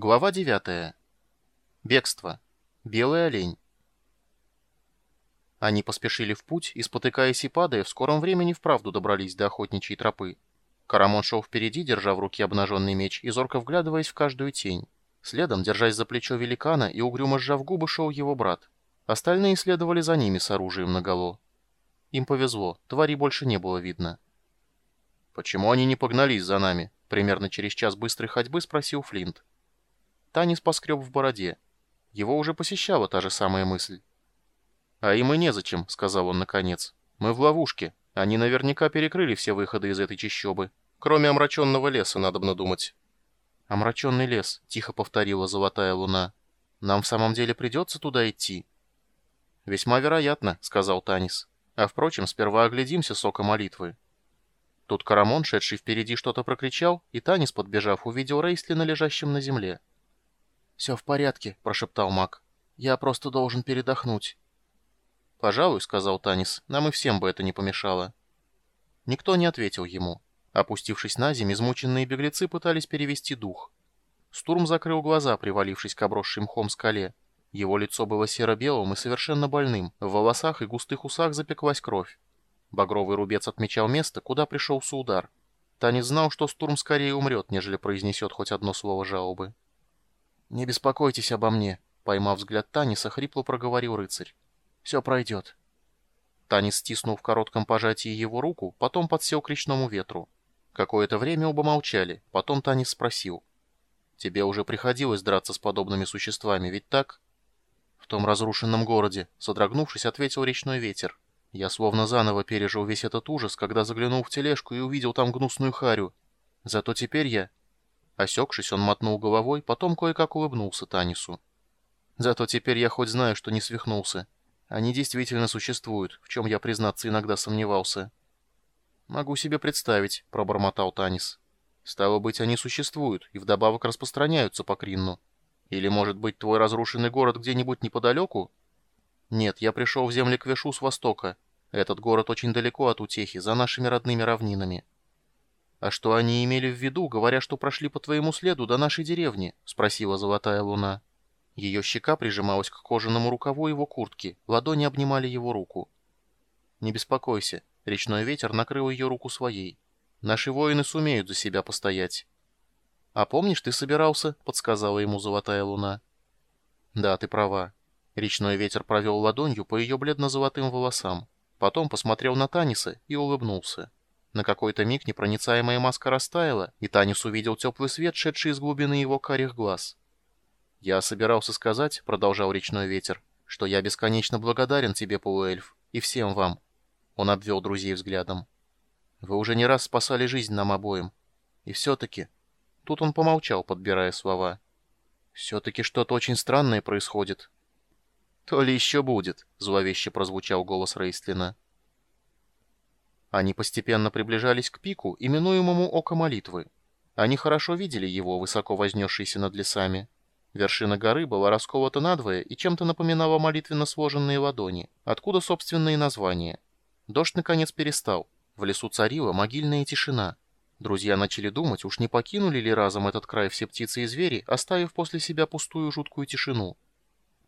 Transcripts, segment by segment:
Глава 9. Бегство. Белый олень. Они поспешили в путь и, спотыкаясь и падая, в скором времени вправду добрались до охотничьей тропы. Карамон шел впереди, держа в руке обнаженный меч и зорко вглядываясь в каждую тень. Следом, держась за плечо великана и угрюмо сжав губы, шел его брат. Остальные следовали за ними с оружием наголо. Им повезло, твари больше не было видно. «Почему они не погнались за нами?» Примерно через час быстрой ходьбы спросил Флинт. Танис поскреб в бороде. Его уже посещала та же самая мысль. «А им и незачем», — сказал он наконец. «Мы в ловушке. Они наверняка перекрыли все выходы из этой чащобы. Кроме омраченного леса, надо бы думать». «Омраченный лес», — тихо повторила золотая луна. «Нам в самом деле придется туда идти?» «Весьма вероятно», — сказал Танис. «А впрочем, сперва оглядимся сока молитвы». Тут Карамон, шедший впереди, что-то прокричал, и Танис, подбежав, увидел Рейслина, лежащим на земле. «Все в порядке», — прошептал маг. «Я просто должен передохнуть». «Пожалуй», — сказал Танис, — «нам и всем бы это не помешало». Никто не ответил ему. Опустившись на землю, измученные беглецы пытались перевести дух. Стурм закрыл глаза, привалившись к обросшей мхом скале. Его лицо было серо-белым и совершенно больным, в волосах и густых усах запеклась кровь. Багровый рубец отмечал место, куда пришелся удар. Танис знал, что Стурм скорее умрет, нежели произнесет хоть одно слово жалобы. «Не беспокойтесь обо мне», — поймав взгляд Таниса, хрипло проговорил рыцарь. «Все пройдет». Танис стиснул в коротком пожатии его руку, потом подсел к речному ветру. Какое-то время оба молчали, потом Танис спросил. «Тебе уже приходилось драться с подобными существами, ведь так?» «В том разрушенном городе», — содрогнувшись, ответил речной ветер. «Я словно заново пережил весь этот ужас, когда заглянул в тележку и увидел там гнусную харю. Зато теперь я Осекшись, он мотнул головой, потом кое-как улыбнулся Танису. «Зато теперь я хоть знаю, что не свихнулся. Они действительно существуют, в чем я, признаться, иногда сомневался». «Могу себе представить», — пробормотал Танис. «Стало быть, они существуют и вдобавок распространяются по Кринну. Или, может быть, твой разрушенный город где-нибудь неподалеку?» «Нет, я пришел в земли Квешу с востока. Этот город очень далеко от утехи, за нашими родными равнинами». «А что они имели в виду, говоря, что прошли по твоему следу до нашей деревни?» — спросила Золотая Луна. Ее щека прижималась к кожаному рукаву его куртки, ладони обнимали его руку. «Не беспокойся», — речной ветер накрыл ее руку своей. «Наши воины сумеют за себя постоять». «А помнишь, ты собирался?» — подсказала ему Золотая Луна. «Да, ты права». Речной ветер провел ладонью по ее бледно-золотым волосам. Потом посмотрел на Таниса и улыбнулся. На какой-то миг непроницаемая маска растаяла, и Танис увидел теплый свет, шедший из глубины его карих глаз. «Я собирался сказать», — продолжал речной ветер, — «что я бесконечно благодарен тебе, полуэльф, и всем вам». Он обвел друзей взглядом. «Вы уже не раз спасали жизнь нам обоим. И все-таки...» Тут он помолчал, подбирая слова. «Все-таки что-то очень странное происходит». «То ли еще будет», — зловеще прозвучал голос Рейстлина. Они постепенно приближались к пику, именуемому Око Молитвы. Они хорошо видели его, высоко вознесшийся над лесами. Вершина горы была расколота надвое и чем-то напоминала молитвенно сложенные ладони, откуда собственные названия. Дождь наконец перестал. В лесу царила могильная тишина. Друзья начали думать, уж не покинули ли разом этот край все птицы и звери, оставив после себя пустую жуткую тишину.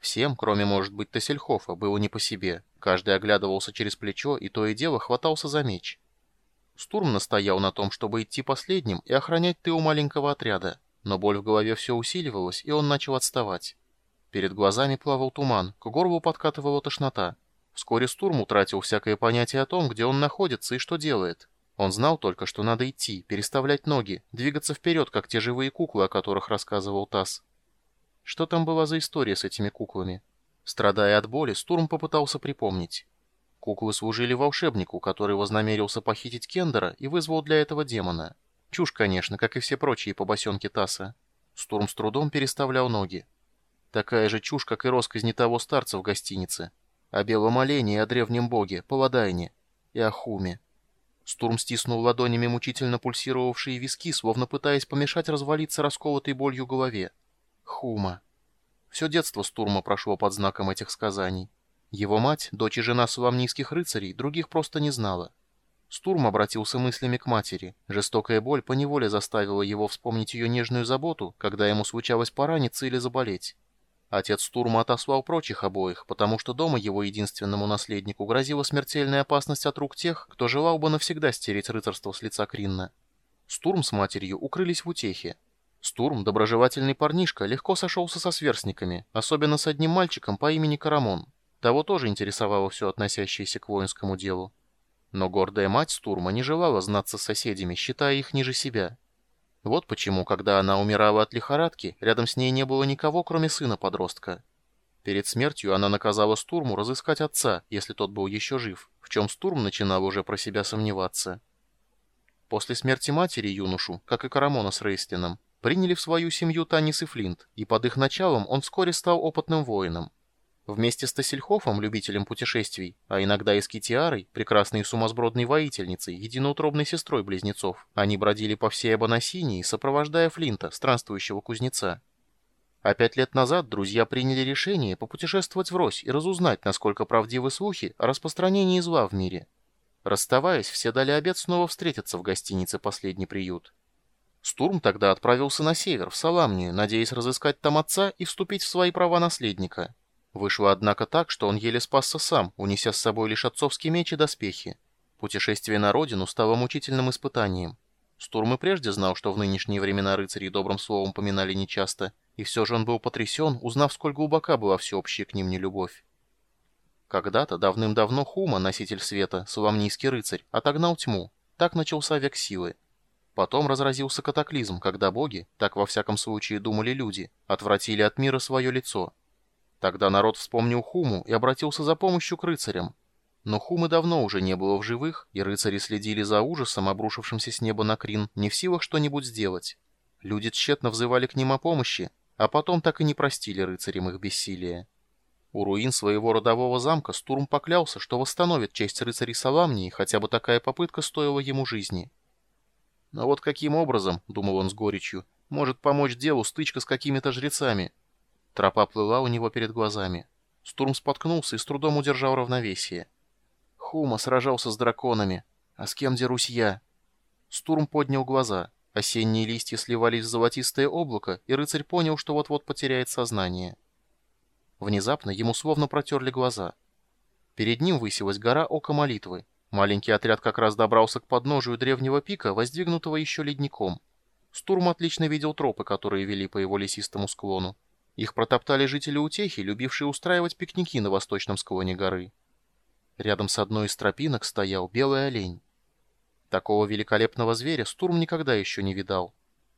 Всем, кроме, может быть, Тассельхофа, было не по себе. Каждый оглядывался через плечо и то и дело хватался за меч. Стурм настоял на том, чтобы идти последним и охранять тыл маленького отряда, но боль в голове все усиливалась, и он начал отставать. Перед глазами плавал туман, к горлу подкатывала тошнота. Вскоре Стурм утратил всякое понятие о том, где он находится и что делает. Он знал только, что надо идти, переставлять ноги, двигаться вперед, как те живые куклы, о которых рассказывал Тасс. Что там была за история с этими куклами? Страдая от боли, Стурм попытался припомнить. Куклы служили волшебнику, который вознамерился похитить Кендера и вызвал для этого демона. Чушь, конечно, как и все прочие побосенки Тасса. Стурм с трудом переставлял ноги. Такая же чушь, как и росказни того старца в гостинице. О белом олене о древнем боге, Паладайне. И о Хуме. Стурм стиснул ладонями мучительно пульсировавшие виски, словно пытаясь помешать развалиться расколотой болью голове. Хума. Все детство Стурма прошло под знаком этих сказаний. Его мать, дочь и жена суламнийских рыцарей, других просто не знала. Стурм обратился мыслями к матери. Жестокая боль поневоле заставила его вспомнить ее нежную заботу, когда ему случалось пораниться или заболеть. Отец Стурма отослал прочих обоих, потому что дома его единственному наследнику грозила смертельная опасность от рук тех, кто желал бы навсегда стереть рыцарство с лица Кринна. Стурм с матерью укрылись в утехе. Стурм, доброжелательный парнишка, легко сошелся со сверстниками, особенно с одним мальчиком по имени Карамон. Того тоже интересовало все относящееся к воинскому делу. Но гордая мать Стурма не желала знаться с соседями, считая их ниже себя. Вот почему, когда она умирала от лихорадки, рядом с ней не было никого, кроме сына-подростка. Перед смертью она наказала Стурму разыскать отца, если тот был еще жив, в чем Стурм начинал уже про себя сомневаться. После смерти матери юношу, как и Карамона с Рейстином, приняли в свою семью Танис и Флинт, и под их началом он вскоре стал опытным воином. Вместе с Тассельхофом, любителем путешествий, а иногда и с Китиарой, прекрасной и сумасбродной воительницей, единоутробной сестрой близнецов, они бродили по всей Абанасинии, сопровождая Флинта, странствующего кузнеца. А пять лет назад друзья приняли решение попутешествовать врозь и разузнать, насколько правдивы слухи о распространении зла в мире. Расставаясь, все дали обед снова встретиться в гостинице «Последний приют». Стурм тогда отправился на север, в Саламнию, надеясь разыскать там отца и вступить в свои права наследника. Вышло, однако, так, что он еле спасся сам, унеся с собой лишь отцовский меч и доспехи. Путешествие на родину стало мучительным испытанием. Стурм и прежде знал, что в нынешние времена рыцари добрым словом поминали нечасто, и все же он был потрясен, узнав, сколь глубока была всеобщая к ним нелюбовь. Когда-то, давным-давно, Хума, носитель света, соломнийский рыцарь, отогнал тьму. Так начался век силы. Потом разразился катаклизм, когда боги, так во всяком случае думали люди, отвратили от мира свое лицо — Тогда народ вспомнил Хуму и обратился за помощью к рыцарям. Но Хумы давно уже не было в живых, и рыцари следили за ужасом, обрушившимся с неба на Крин, не в силах что-нибудь сделать. Люди тщетно взывали к ним о помощи, а потом так и не простили рыцарям их бессилие. У руин своего родового замка Стурм поклялся, что восстановит честь рыцарей Саламнии, хотя бы такая попытка стоила ему жизни. Но вот каким образом, думал он с горечью, может помочь делу стычка с какими-то жрецами, Тропа плыла у него перед глазами. Стурм споткнулся и с трудом удержал равновесие. Хума сражался с драконами. А с кем дерусь я? Стурм поднял глаза. Осенние листья сливались в золотистое облако, и рыцарь понял, что вот-вот потеряет сознание. Внезапно ему словно протерли глаза. Перед ним высилась гора Ока Молитвы. Маленький отряд как раз добрался к подножию древнего пика, воздвигнутого еще ледником. Стурм отлично видел тропы, которые вели по его лесистому склону. Их протоптали жители Утехи, любившие устраивать пикники на восточном склоне горы. Рядом с одной из тропинок стоял белый олень. Такого великолепного зверя Стурм никогда еще не видал.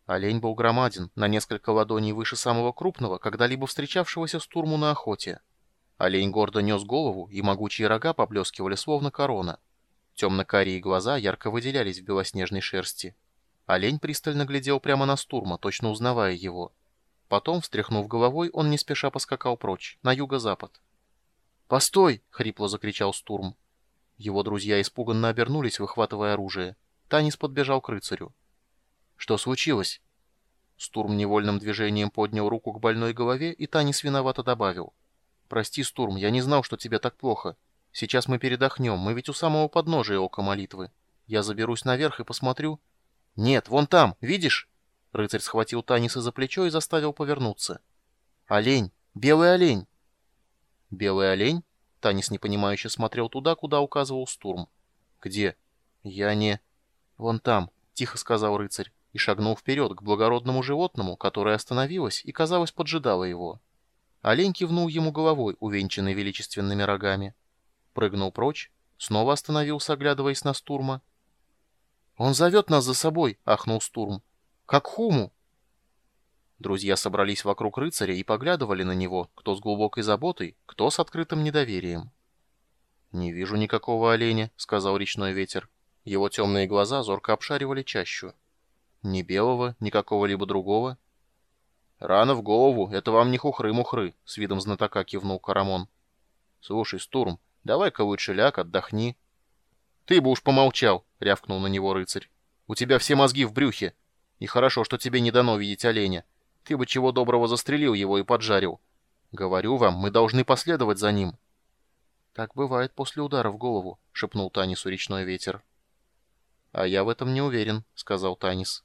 Олень был громаден, на несколько ладоней выше самого крупного, когда-либо встречавшегося Стурму на охоте. Олень гордо нес голову, и могучие рога поблескивали, словно корона. Темно-карие глаза ярко выделялись в белоснежной шерсти. Олень пристально глядел прямо на Стурма, точно узнавая его. Потом, встряхнув головой, он не спеша поскакал прочь, на юго-запад. «Постой!» — хрипло закричал Стурм. Его друзья испуганно обернулись, выхватывая оружие. Танис подбежал к рыцарю. «Что случилось?» Стурм невольным движением поднял руку к больной голове, и Танис виновато добавил. «Прости, Стурм, я не знал, что тебе так плохо. Сейчас мы передохнем, мы ведь у самого подножия ока молитвы. Я заберусь наверх и посмотрю...» «Нет, вон там, видишь?» Рыцарь схватил Таниса за плечо и заставил повернуться. «Олень! Белый олень!» «Белый олень?» Танис непонимающе смотрел туда, куда указывал Стурм. «Где?» «Я не...» «Вон там», — тихо сказал рыцарь, и шагнул вперед к благородному животному, которое остановилось и, казалось, поджидало его. Олень кивнул ему головой, увенчанной величественными рогами. Прыгнул прочь, снова остановился, оглядываясь на Стурма. «Он зовет нас за собой!» — ахнул Стурм. Как Хуму!» Друзья собрались вокруг рыцаря и поглядывали на него, кто с глубокой заботой, кто с открытым недоверием. «Не вижу никакого оленя», — сказал речной ветер. Его темные глаза зорко обшаривали чащу. «Ни белого, ни какого-либо другого». «Рано в голову, это вам не хухры-мухры», — с видом знатока кивнул Карамон. «Слушай, Стурм, давай-ка лучше ляг, отдохни». «Ты бы уж помолчал», — рявкнул на него рыцарь. «У тебя все мозги в брюхе. И хорошо, что тебе не дано видеть оленя. Ты бы чего доброго застрелил его и поджарил. Говорю вам, мы должны последовать за ним. Так бывает после удара в голову, шепнул Танису речной ветер. «А я в этом не уверен», — сказал Танис.